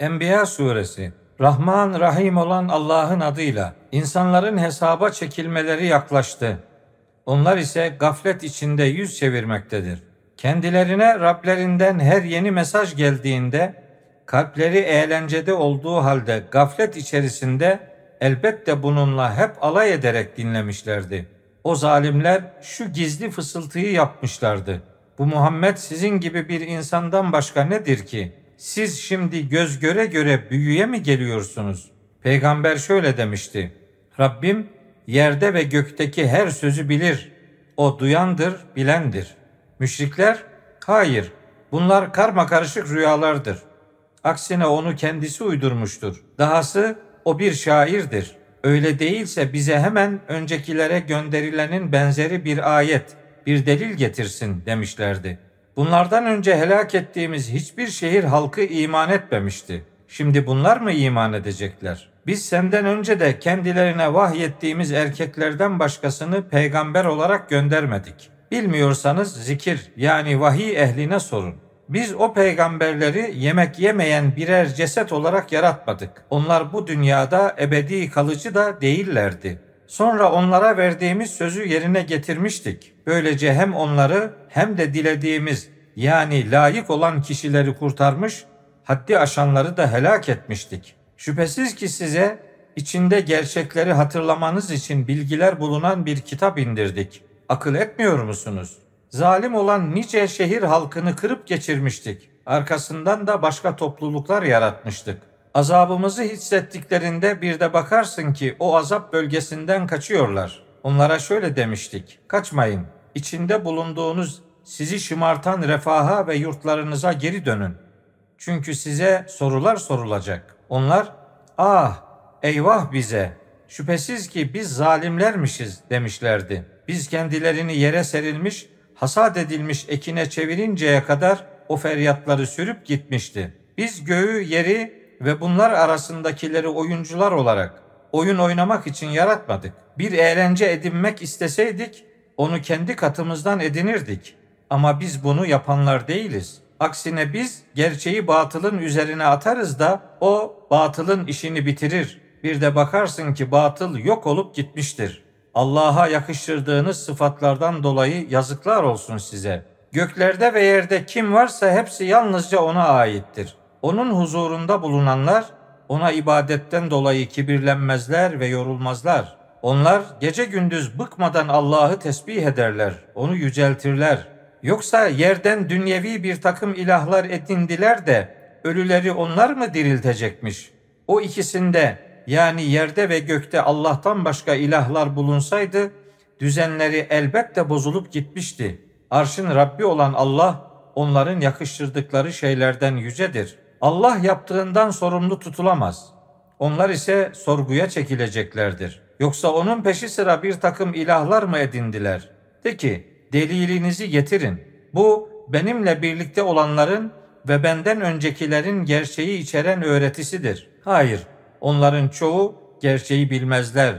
Enbiya suresi Rahman Rahim olan Allah'ın adıyla insanların hesaba çekilmeleri yaklaştı. Onlar ise gaflet içinde yüz çevirmektedir. Kendilerine Rablerinden her yeni mesaj geldiğinde kalpleri eğlencede olduğu halde gaflet içerisinde elbette bununla hep alay ederek dinlemişlerdi. O zalimler şu gizli fısıltıyı yapmışlardı. Bu Muhammed sizin gibi bir insandan başka nedir ki? Siz şimdi göz göre göre büyüye mi geliyorsunuz? Peygamber şöyle demişti. Rabbim yerde ve gökteki her sözü bilir. O duyandır, bilendir. Müşrikler, hayır, bunlar karma karışık rüyalardır. Aksine onu kendisi uydurmuştur. Dahası o bir şairdir. Öyle değilse bize hemen öncekilere gönderilenin benzeri bir ayet, bir delil getirsin demişlerdi. Bunlardan önce helak ettiğimiz hiçbir şehir halkı iman etmemişti. Şimdi bunlar mı iman edecekler? Biz senden önce de kendilerine vahyettiğimiz erkeklerden başkasını peygamber olarak göndermedik. Bilmiyorsanız zikir yani vahiy ehline sorun. Biz o peygamberleri yemek yemeyen birer ceset olarak yaratmadık. Onlar bu dünyada ebedi kalıcı da değillerdi. Sonra onlara verdiğimiz sözü yerine getirmiştik. Böylece hem onları hem de dilediğimiz yani layık olan kişileri kurtarmış, haddi aşanları da helak etmiştik. Şüphesiz ki size içinde gerçekleri hatırlamanız için bilgiler bulunan bir kitap indirdik. Akıl etmiyor musunuz? Zalim olan nice şehir halkını kırıp geçirmiştik. Arkasından da başka topluluklar yaratmıştık. Azabımızı hissettiklerinde bir de bakarsın ki o azap bölgesinden kaçıyorlar. Onlara şöyle demiştik. Kaçmayın. İçinde bulunduğunuz sizi şımartan refaha ve yurtlarınıza geri dönün. Çünkü size sorular sorulacak. Onlar, ah eyvah bize, şüphesiz ki biz zalimlermişiz demişlerdi. Biz kendilerini yere serilmiş, hasat edilmiş ekine çevirinceye kadar o feryatları sürüp gitmişti. Biz göğü, yeri ve bunlar arasındakileri oyuncular olarak oyun oynamak için yaratmadık. Bir eğlence edinmek isteseydik onu kendi katımızdan edinirdik. Ama biz bunu yapanlar değiliz. Aksine biz gerçeği batılın üzerine atarız da o batılın işini bitirir. Bir de bakarsın ki batıl yok olup gitmiştir. Allah'a yakıştırdığınız sıfatlardan dolayı yazıklar olsun size. Göklerde ve yerde kim varsa hepsi yalnızca ona aittir. Onun huzurunda bulunanlar ona ibadetten dolayı kibirlenmezler ve yorulmazlar. Onlar gece gündüz bıkmadan Allah'ı tesbih ederler, onu yüceltirler. Yoksa yerden dünyevi bir takım ilahlar edindiler de ölüleri onlar mı diriltecekmiş? O ikisinde yani yerde ve gökte Allah'tan başka ilahlar bulunsaydı düzenleri elbette bozulup gitmişti. Arşın Rabbi olan Allah onların yakıştırdıkları şeylerden yücedir. Allah yaptığından sorumlu tutulamaz. Onlar ise sorguya çekileceklerdir. Yoksa onun peşi sıra bir takım ilahlar mı edindiler? De ki delilinizi getirin. Bu benimle birlikte olanların ve benden öncekilerin gerçeği içeren öğretisidir. Hayır, onların çoğu gerçeği bilmezler.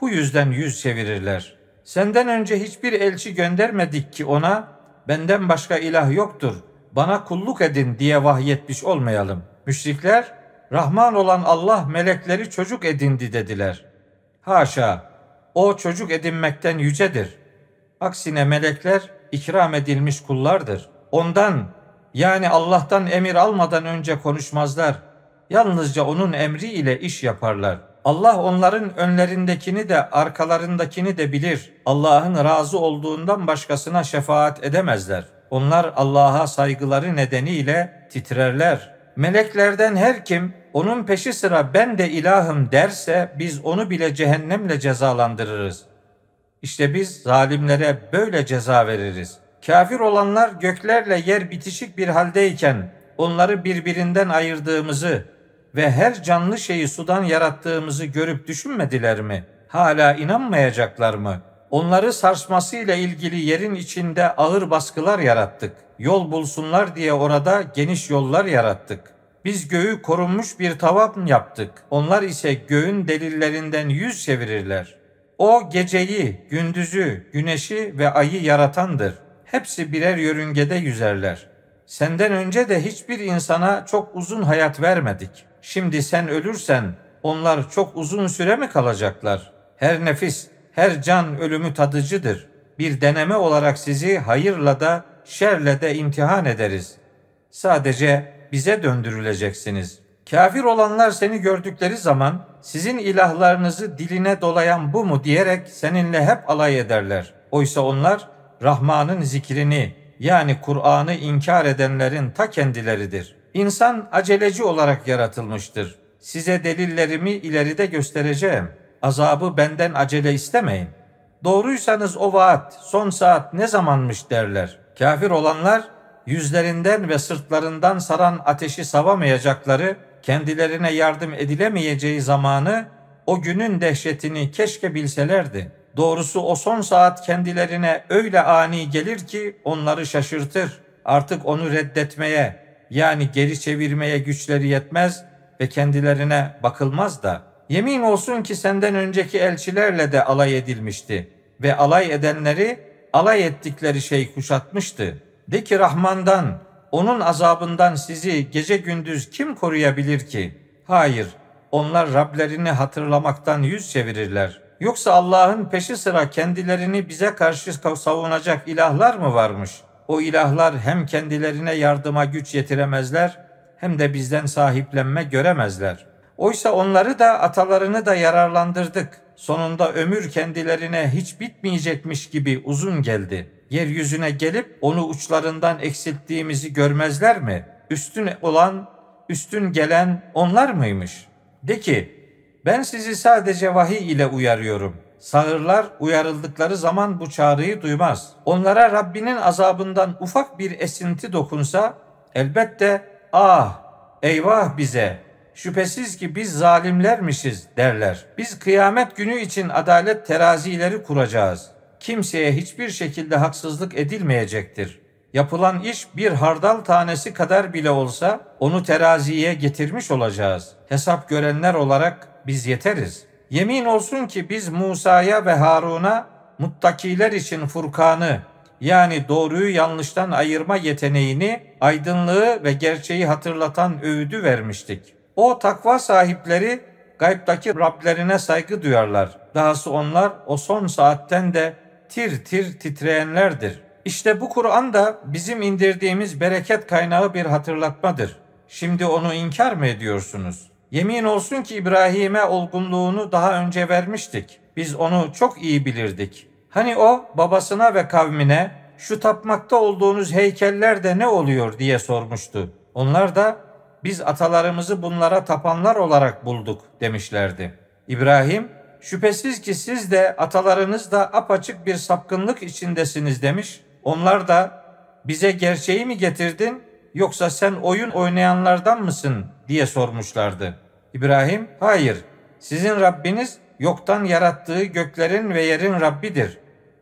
Bu yüzden yüz çevirirler. Senden önce hiçbir elçi göndermedik ki ona benden başka ilah yoktur. Bana kulluk edin diye vahyetmiş olmayalım. Müşrikler Rahman olan Allah melekleri çocuk edindi dediler. Haşa, o çocuk edinmekten yücedir. Aksine melekler ikram edilmiş kullardır. Ondan yani Allah'tan emir almadan önce konuşmazlar. Yalnızca onun emri ile iş yaparlar. Allah onların önlerindekini de arkalarındakini de bilir. Allah'ın razı olduğundan başkasına şefaat edemezler. Onlar Allah'a saygıları nedeniyle titrerler. Meleklerden her kim onun peşi sıra ben de ilahım derse biz onu bile cehennemle cezalandırırız. İşte biz zalimlere böyle ceza veririz. Kafir olanlar göklerle yer bitişik bir haldeyken onları birbirinden ayırdığımızı ve her canlı şeyi sudan yarattığımızı görüp düşünmediler mi? Hala inanmayacaklar mı? Onları sarsmasıyla ilgili yerin içinde ağır baskılar yarattık. Yol bulsunlar diye orada geniş yollar yarattık. Biz göğü korunmuş bir tavan yaptık. Onlar ise göğün delillerinden yüz çevirirler. O geceyi, gündüzü, güneşi ve ayı yaratandır. Hepsi birer yörüngede yüzerler. Senden önce de hiçbir insana çok uzun hayat vermedik. Şimdi sen ölürsen onlar çok uzun süre mi kalacaklar? Her nefis, her can ölümü tadıcıdır. Bir deneme olarak sizi hayırla da şerle de imtihan ederiz. Sadece bize döndürüleceksiniz. Kafir olanlar seni gördükleri zaman sizin ilahlarınızı diline dolayan bu mu diyerek seninle hep alay ederler. Oysa onlar Rahman'ın zikrini yani Kur'an'ı inkar edenlerin ta kendileridir. İnsan aceleci olarak yaratılmıştır. Size delillerimi ileride göstereceğim. Azabı benden acele istemeyin. Doğruysanız o vaat, son saat ne zamanmış derler. Kafir olanlar yüzlerinden ve sırtlarından saran ateşi savamayacakları, kendilerine yardım edilemeyeceği zamanı, o günün dehşetini keşke bilselerdi. Doğrusu o son saat kendilerine öyle ani gelir ki onları şaşırtır. Artık onu reddetmeye yani geri çevirmeye güçleri yetmez ve kendilerine bakılmaz da. Yemin olsun ki senden önceki elçilerle de alay edilmişti ve alay edenleri alay ettikleri şey kuşatmıştı. De ki Rahman'dan, onun azabından sizi gece gündüz kim koruyabilir ki? Hayır, onlar Rablerini hatırlamaktan yüz çevirirler. Yoksa Allah'ın peşi sıra kendilerini bize karşı savunacak ilahlar mı varmış? O ilahlar hem kendilerine yardıma güç yetiremezler hem de bizden sahiplenme göremezler. Oysa onları da atalarını da yararlandırdık. Sonunda ömür kendilerine hiç bitmeyecekmiş gibi uzun geldi. Yeryüzüne gelip onu uçlarından eksilttiğimizi görmezler mi? Üstün olan, üstün gelen onlar mıymış? De ki, ben sizi sadece vahiy ile uyarıyorum. Sağırlar uyarıldıkları zaman bu çağrıyı duymaz. Onlara Rabbinin azabından ufak bir esinti dokunsa elbette ah eyvah bize şüphesiz ki biz zalimlermişiz derler. Biz kıyamet günü için adalet terazileri kuracağız. Kimseye hiçbir şekilde haksızlık edilmeyecektir. Yapılan iş bir hardal tanesi kadar bile olsa onu teraziye getirmiş olacağız. Hesap görenler olarak biz yeteriz. Yemin olsun ki biz Musa'ya ve Harun'a muttakiler için Furkan'ı yani doğruyu yanlıştan ayırma yeteneğini, aydınlığı ve gerçeği hatırlatan öğüdü vermiştik. O takva sahipleri gaybdaki Rablerine saygı duyarlar. Dahası onlar o son saatten de tir tir titreyenlerdir. İşte bu Kur'an da bizim indirdiğimiz bereket kaynağı bir hatırlatmadır. Şimdi onu inkar mı ediyorsunuz? Yemin olsun ki İbrahim'e olgunluğunu daha önce vermiştik. Biz onu çok iyi bilirdik. Hani o babasına ve kavmine şu tapmakta olduğunuz heykeller de ne oluyor diye sormuştu. Onlar da biz atalarımızı bunlara tapanlar olarak bulduk demişlerdi. İbrahim şüphesiz ki siz de atalarınız da apaçık bir sapkınlık içindesiniz demiş. Onlar da bize gerçeği mi getirdin yoksa sen oyun oynayanlardan mısın diye sormuşlardı. İbrahim, hayır, sizin Rabbiniz yoktan yarattığı göklerin ve yerin Rabbidir.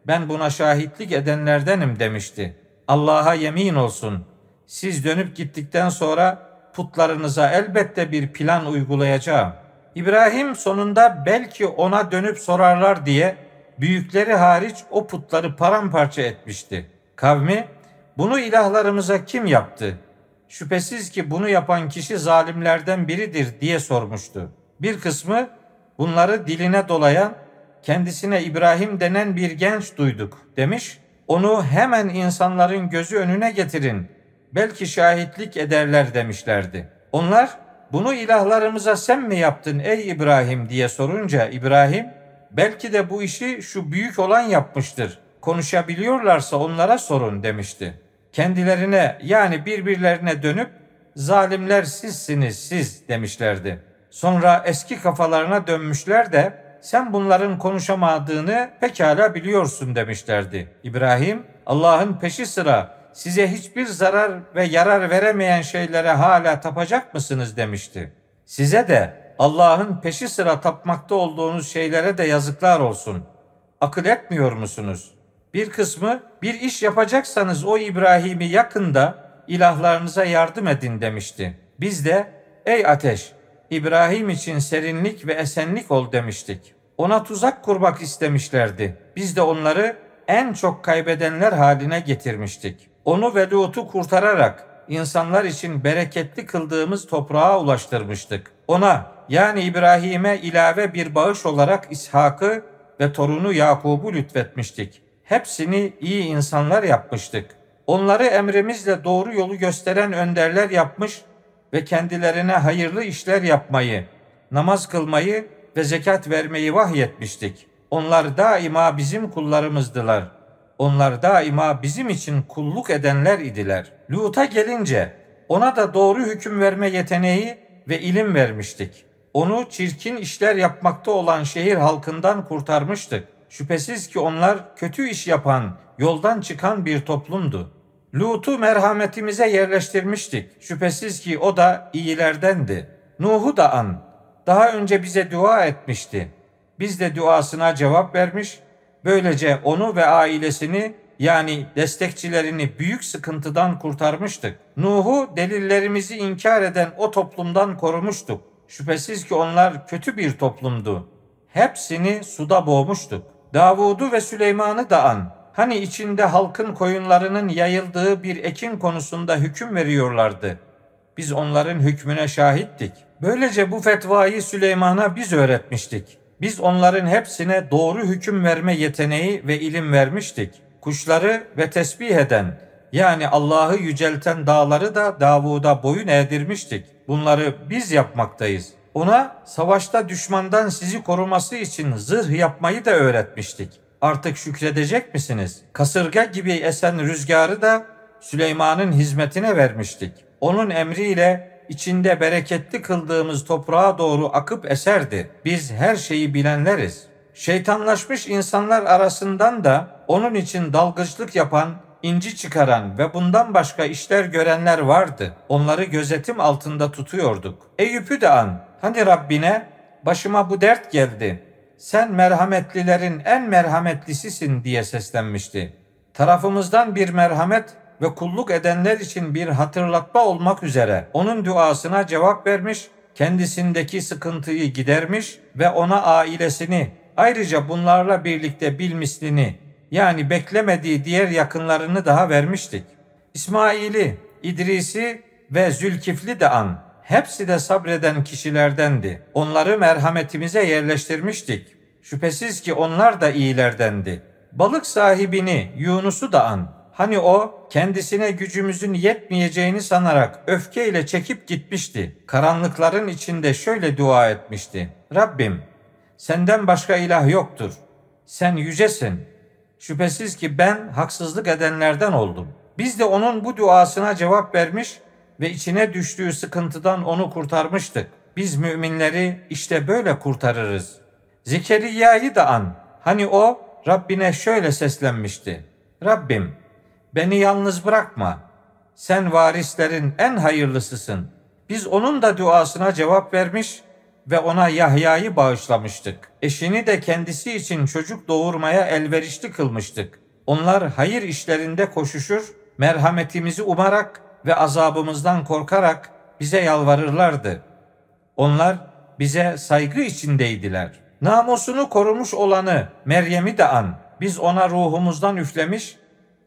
Ben buna şahitlik edenlerdenim demişti. Allah'a yemin olsun. Siz dönüp gittikten sonra putlarınıza elbette bir plan uygulayacağım. İbrahim sonunda belki ona dönüp sorarlar diye büyükleri hariç o putları paramparça etmişti. Kavmi bunu ilahlarımıza kim yaptı? Şüphesiz ki bunu yapan kişi zalimlerden biridir diye sormuştu. Bir kısmı bunları diline dolayan kendisine İbrahim denen bir genç duyduk demiş. Onu hemen insanların gözü önüne getirin. Belki şahitlik ederler demişlerdi. Onlar bunu ilahlarımıza sen mi yaptın ey İbrahim diye sorunca İbrahim belki de bu işi şu büyük olan yapmıştır. Konuşabiliyorlarsa onlara sorun demişti. Kendilerine yani birbirlerine dönüp zalimler sizsiniz siz demişlerdi. Sonra eski kafalarına dönmüşler de sen bunların konuşamadığını pekala biliyorsun demişlerdi. İbrahim Allah'ın peşi sıra size hiçbir zarar ve yarar veremeyen şeylere hala tapacak mısınız demişti. Size de Allah'ın peşi sıra tapmakta olduğunuz şeylere de yazıklar olsun. Akıl etmiyor musunuz? Bir kısmı bir iş yapacaksanız o İbrahim'i yakında ilahlarınıza yardım edin demişti. Biz de ey ateş İbrahim için serinlik ve esenlik ol demiştik. Ona tuzak kurmak istemişlerdi. Biz de onları en çok kaybedenler haline getirmiştik. Onu ve Lut'u kurtararak insanlar için bereketli kıldığımız toprağa ulaştırmıştık. Ona yani İbrahim'e ilave bir bağış olarak İshak'ı ve torunu Yakub'u lütfetmiştik. Hepsini iyi insanlar yapmıştık. Onları emrimizle doğru yolu gösteren önderler yapmış ve kendilerine hayırlı işler yapmayı, namaz kılmayı ve zekat vermeyi vahyetmiştik. Onlar daima bizim kullarımızdılar. Onlar daima bizim için kulluk edenler idiler. Lut'a gelince ona da doğru hüküm verme yeteneği ve ilim vermiştik. Onu çirkin işler yapmakta olan şehir halkından kurtarmıştık. Şüphesiz ki onlar kötü iş yapan, yoldan çıkan bir toplumdu. Lut'u merhametimize yerleştirmiştik. Şüphesiz ki o da iyilerdendi. Nuh'u da an. Daha önce bize dua etmişti. Biz de duasına cevap vermiş, böylece onu ve ailesini yani destekçilerini büyük sıkıntıdan kurtarmıştık. Nuh'u delillerimizi inkar eden o toplumdan korumuştuk. Şüphesiz ki onlar kötü bir toplumdu. Hepsini suda boğmuştuk. Davud'u ve Süleyman'ı da an. Hani içinde halkın koyunlarının yayıldığı bir ekin konusunda hüküm veriyorlardı. Biz onların hükmüne şahittik. Böylece bu fetvayı Süleyman'a biz öğretmiştik. Biz onların hepsine doğru hüküm verme yeteneği ve ilim vermiştik. Kuşları ve tesbih eden yani Allah'ı yücelten dağları da Davud'a boyun eğdirmiştik. Bunları biz yapmaktayız. Ona savaşta düşmandan sizi koruması için zırh yapmayı da öğretmiştik. Artık şükredecek misiniz? Kasırga gibi esen rüzgarı da Süleyman'ın hizmetine vermiştik. Onun emriyle içinde bereketli kıldığımız toprağa doğru akıp eserdi. Biz her şeyi bilenleriz. Şeytanlaşmış insanlar arasından da onun için dalgıçlık yapan, inci çıkaran ve bundan başka işler görenler vardı. Onları gözetim altında tutuyorduk. Eyüp'ü de an. Hani Rabbine başıma bu dert geldi. Sen merhametlilerin en merhametlisisin diye seslenmişti. Tarafımızdan bir merhamet ve kulluk edenler için bir hatırlatma olmak üzere onun duasına cevap vermiş, kendisindeki sıkıntıyı gidermiş ve ona ailesini ayrıca bunlarla birlikte bilmislini yani beklemediği diğer yakınlarını daha vermiştik. İsmail'i, İdris'i ve Zülkifli de an. Hepsi de sabreden kişilerdendi. Onları merhametimize yerleştirmiştik. Şüphesiz ki onlar da iyilerdendi. Balık sahibini Yunus'u da an. Hani o kendisine gücümüzün yetmeyeceğini sanarak öfkeyle çekip gitmişti. Karanlıkların içinde şöyle dua etmişti. Rabbim senden başka ilah yoktur. Sen yücesin. Şüphesiz ki ben haksızlık edenlerden oldum. Biz de onun bu duasına cevap vermiş ve içine düştüğü sıkıntıdan onu kurtarmıştık. Biz müminleri işte böyle kurtarırız. Zekeriya'yı da an. Hani o Rabbine şöyle seslenmişti. Rabbim beni yalnız bırakma. Sen varislerin en hayırlısısın. Biz onun da duasına cevap vermiş ve ona Yahya'yı bağışlamıştık. Eşini de kendisi için çocuk doğurmaya elverişli kılmıştık. Onlar hayır işlerinde koşuşur, merhametimizi umarak ve azabımızdan korkarak bize yalvarırlardı. Onlar bize saygı içindeydiler. Namusunu korumuş olanı Meryem'i de an. Biz ona ruhumuzdan üflemiş,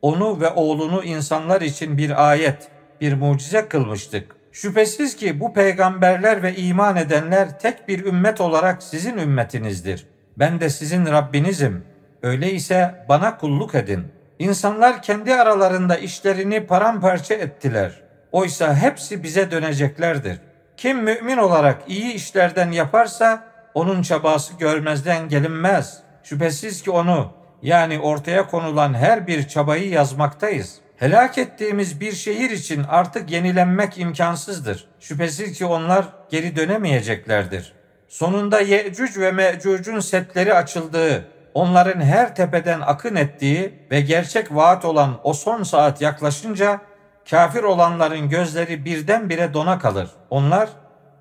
onu ve oğlunu insanlar için bir ayet, bir mucize kılmıştık. Şüphesiz ki bu peygamberler ve iman edenler tek bir ümmet olarak sizin ümmetinizdir. Ben de sizin Rabbinizim. Öyleyse bana kulluk edin. İnsanlar kendi aralarında işlerini paramparça ettiler. Oysa hepsi bize döneceklerdir. Kim mümin olarak iyi işlerden yaparsa onun çabası görmezden gelinmez. Şüphesiz ki onu yani ortaya konulan her bir çabayı yazmaktayız. Helak ettiğimiz bir şehir için artık yenilenmek imkansızdır. Şüphesiz ki onlar geri dönemeyeceklerdir. Sonunda Yecüc ve Mecüc'ün setleri açıldığı, onların her tepeden akın ettiği ve gerçek vaat olan o son saat yaklaşınca kafir olanların gözleri birdenbire dona kalır. Onlar,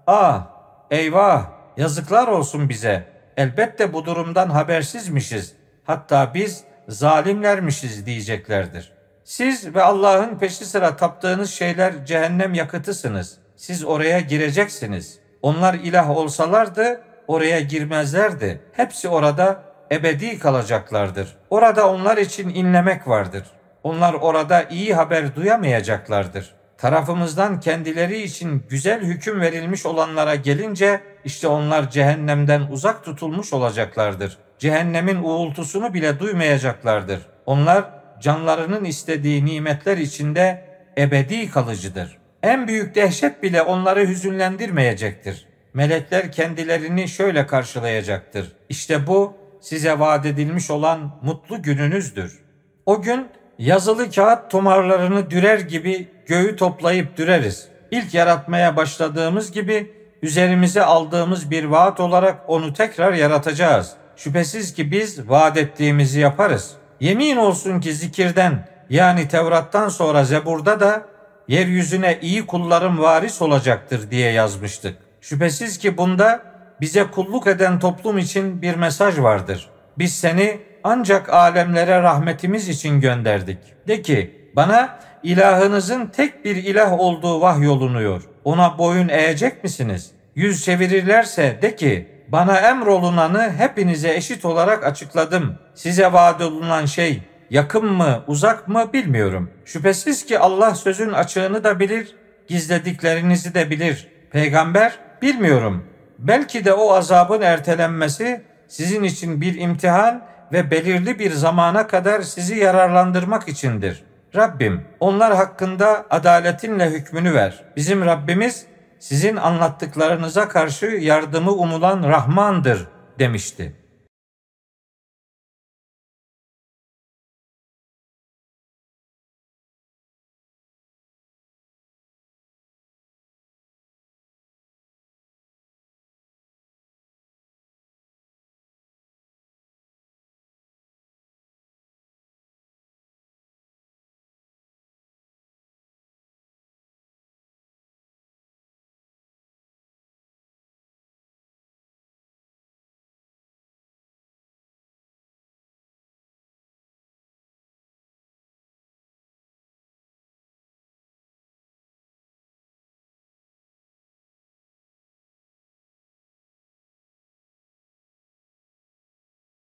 ah eyvah yazıklar olsun bize. Elbette bu durumdan habersizmişiz. Hatta biz zalimlermişiz diyeceklerdir. Siz ve Allah'ın peşi sıra taptığınız şeyler cehennem yakıtısınız. Siz oraya gireceksiniz. Onlar ilah olsalardı oraya girmezlerdi. Hepsi orada ebedi kalacaklardır. Orada onlar için inlemek vardır. Onlar orada iyi haber duyamayacaklardır. Tarafımızdan kendileri için güzel hüküm verilmiş olanlara gelince işte onlar cehennemden uzak tutulmuş olacaklardır. Cehennemin uğultusunu bile duymayacaklardır. Onlar canlarının istediği nimetler içinde ebedi kalıcıdır. En büyük dehşet bile onları hüzünlendirmeyecektir. Melekler kendilerini şöyle karşılayacaktır. İşte bu size vaat edilmiş olan mutlu gününüzdür. O gün yazılı kağıt tomarlarını dürer gibi göğü toplayıp düreriz. İlk yaratmaya başladığımız gibi üzerimize aldığımız bir vaat olarak onu tekrar yaratacağız. Şüphesiz ki biz vaat ettiğimizi yaparız. Yemin olsun ki zikirden yani Tevrat'tan sonra Zebur'da da yeryüzüne iyi kullarım varis olacaktır diye yazmıştık. Şüphesiz ki bunda bize kulluk eden toplum için bir mesaj vardır. Biz seni ancak alemlere rahmetimiz için gönderdik. De ki bana ilahınızın tek bir ilah olduğu vahyolunuyor. Ona boyun eğecek misiniz? Yüz çevirirlerse de ki bana emrolunanı hepinize eşit olarak açıkladım. Size vaat olunan şey yakın mı, uzak mı bilmiyorum. Şüphesiz ki Allah sözün açığını da bilir, gizlediklerinizi de bilir. Peygamber bilmiyorum. Belki de o azabın ertelenmesi sizin için bir imtihan ve belirli bir zamana kadar sizi yararlandırmak içindir. Rabbim onlar hakkında adaletinle hükmünü ver. Bizim Rabbimiz sizin anlattıklarınıza karşı yardımı umulan Rahmandır demişti.